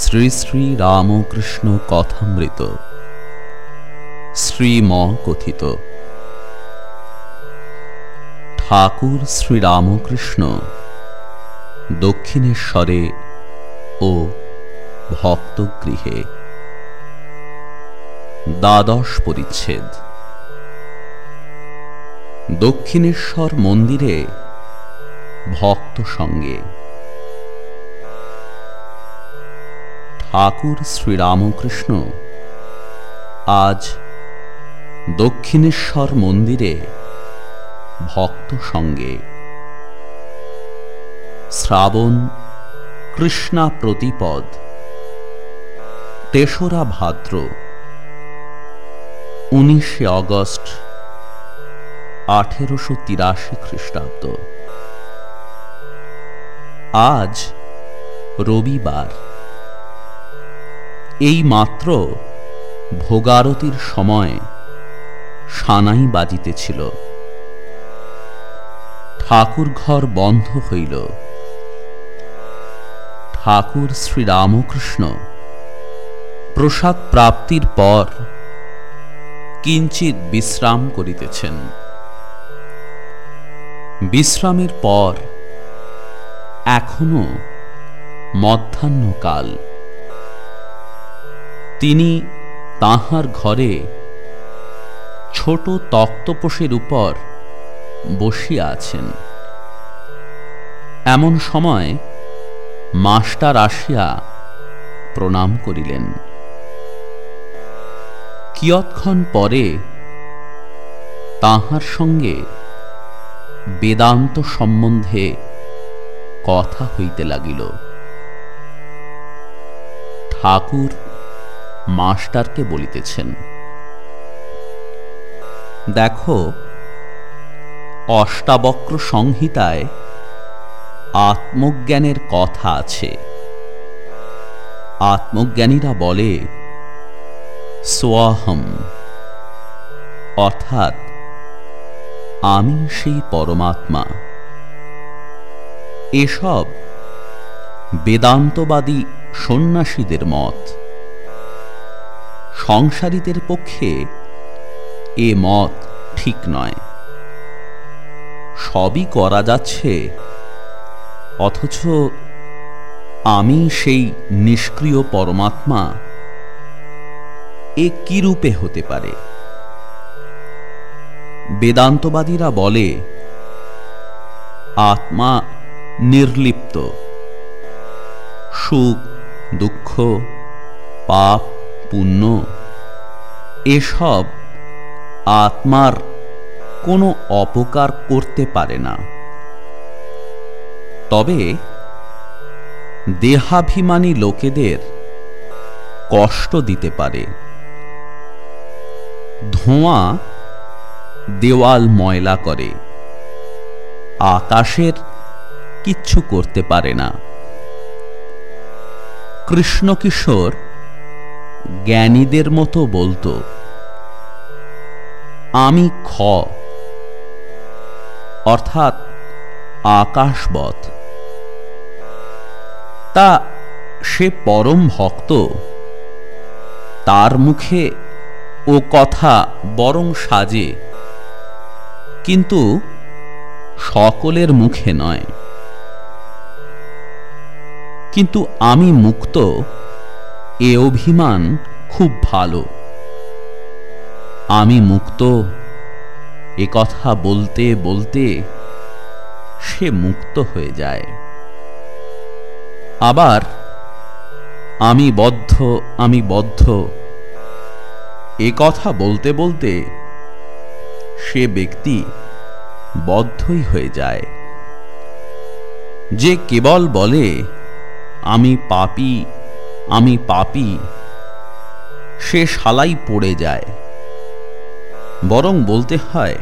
শ্রী শ্রী রামকৃষ্ণ কথামৃত। শ্রীম কথিত ঠাকুর শ্রীরামকৃষ্ণ দক্ষিণেশ্বরে ও ভক্তগৃহে। দ্বাদশ পরিচ্ছেদ। দক্ষিণেশ্বর মন্দিরে ভক্ত সঙ্গে ঠাকুর শ্রীরামকৃষ্ণ। আজ দক্ষিণেশ্বর মন্দিরে ভক্ত সঙ্গে শ্রাবণ কৃষ্ণা প্রতিপদ, তেসরা ভাদ্র, উনিশে অগস্ট, আঠেরোশো তিরাশি খ্রিস্টাব্দ। আজ রবিবার। এই মাত্র ভোগারতির সময় সানাই বাজিতেছিল। ঠাকুর ঘর বন্ধ হইল। ঠাকুর শ্রীরামকৃষ্ণ প্রসাদ প্রাপ্তির পর কিঞ্চিত বিশ্রাম করিতেছেন। বিশ্রামের পর এখনও মধ্যাহ্নকাল। তিনি তাহার ঘরে ছোট তক্তপোষের উপর বসিয়া আছেন। এমন সময় মাস্টার আসিয়া প্রণাম করিলেন। কিয়ৎক্ষণ পরে তাহার সঙ্গে বেদান্ত সম্বন্ধে কথা হইতে লাগিল। ঠাকুর মাস্টারকে বলিতেছেন, দেখো, অষ্টাবক্র সংহিতায় আত্মজ্ঞানের কথা আছে। আত্মজ্ঞানীরা বলে, সোয়াহম, অর্থাৎ আমি সেই পরমাত্মা। এসব বেদান্তবাদী সন্ন্যাসীদের মত। সংসারীদের পক্ষে এ মত ঠিক নয়। সবই করা যাচ্ছে, অথচ আমি সেই নিষ্ক্রিয় পরমাত্মা এ রূপে হতে পারে? বেদান্তবাদীরা বলে, আত্মা নির্লিপ্ত। সুখ, দুঃখ, পাপ, পুণ্য এসব আত্মার কোনো অপকার করতে পারে না। তবে দেহাভিমানী লোকেদের কষ্ট দিতে পারে। ধোঁয়া দেওয়াল ময়লা করে। আকাশের কিচ্ছু করতে পারে না। কৃষ্ণকিশোর জ্ঞানীদের মতো বলতো, আমি খ, অর্থাৎ আকাশবৎ তা সে পরম ভক্ত, তার মুখে ও কথা বরং সাজে, কিন্তু সকলের মুখে নয়। কিন্তু আমি মুক্ত এ অভিমান খুব ভালো। আমি মুক্ত, এ কথা বলতে বলতে সে মুক্ত হয়ে যায়। আবার, আমি বদ্ধ আমি বদ্ধ, এ কথা বলতে বলতে সে ব্যক্তি বদ্ধই হয়ে যায়। যে কেবল বলে, আমি পাপি আমি পাপি। সে শালাই পড়ে যায়। বরং বলতে হয়,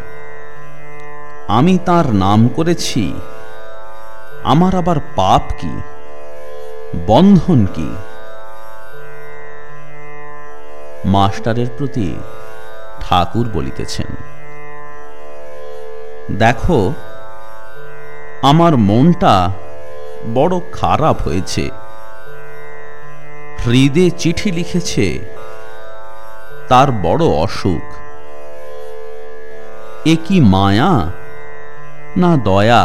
আমি তার নাম করেছি। আমার আবার পাপ কি? বন্ধন কি? মাস্টারের প্রতি ঠাকুর বলিতেছেন, দেখো, আমার মনটা বড় খারাপ হয়েছে। হৃদে চিঠি লিখেছে তার বড় অসুখ। এ কি মায়া না দয়া?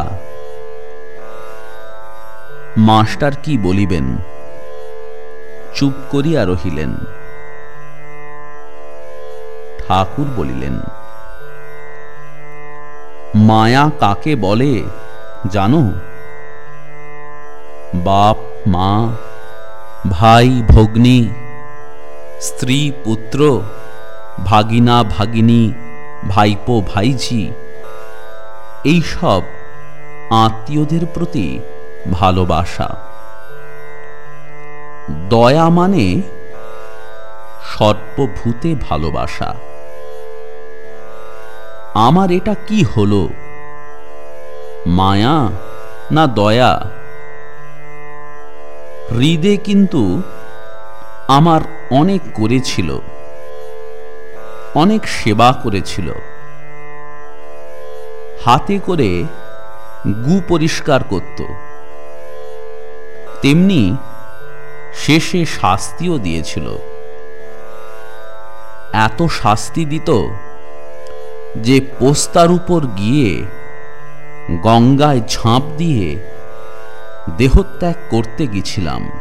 মাস্টার কি বলিবেন? চুপ করিয়া রহিলেন। ঠাকুর বলিলেন, মায়া কাকে বলে জানো? বাপ, মা ভাই ভগ্নী, স্ত্রী পুত্র, ভাগিনা ভাগিনী, ভাইপো ভাইঝি এইসব আত্মীয়দের প্রতি ভালোবাসা। দয়া মানে সর্বভূতে ভালোবাসা। আমার এটা কি হলো? মায়া না দয়া? হৃদে কিন্তু আমার অনেক করেছিল, অনেক সেবা করেছিল। হাতে করে গু পরিষ্কার করত। তেমনি শেষে শাস্তিও দিয়েছিল। এত শাস্তি দিত যে পোস্তার উপর গিয়ে গঙ্গায় ঝাঁপ দিয়ে দেহত্যাগ করতে গেছিলাম।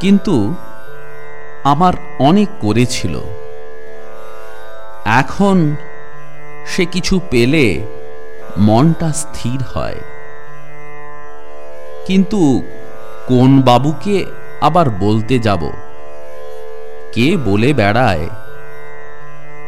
কিন্তু আমার অনেক করেছিল। এখন সে কিছু পেলে মনটা স্থির হয়। কিন্তু কোন বাবুকে আবার বলতে যাব? কে বলে বেড়ায়?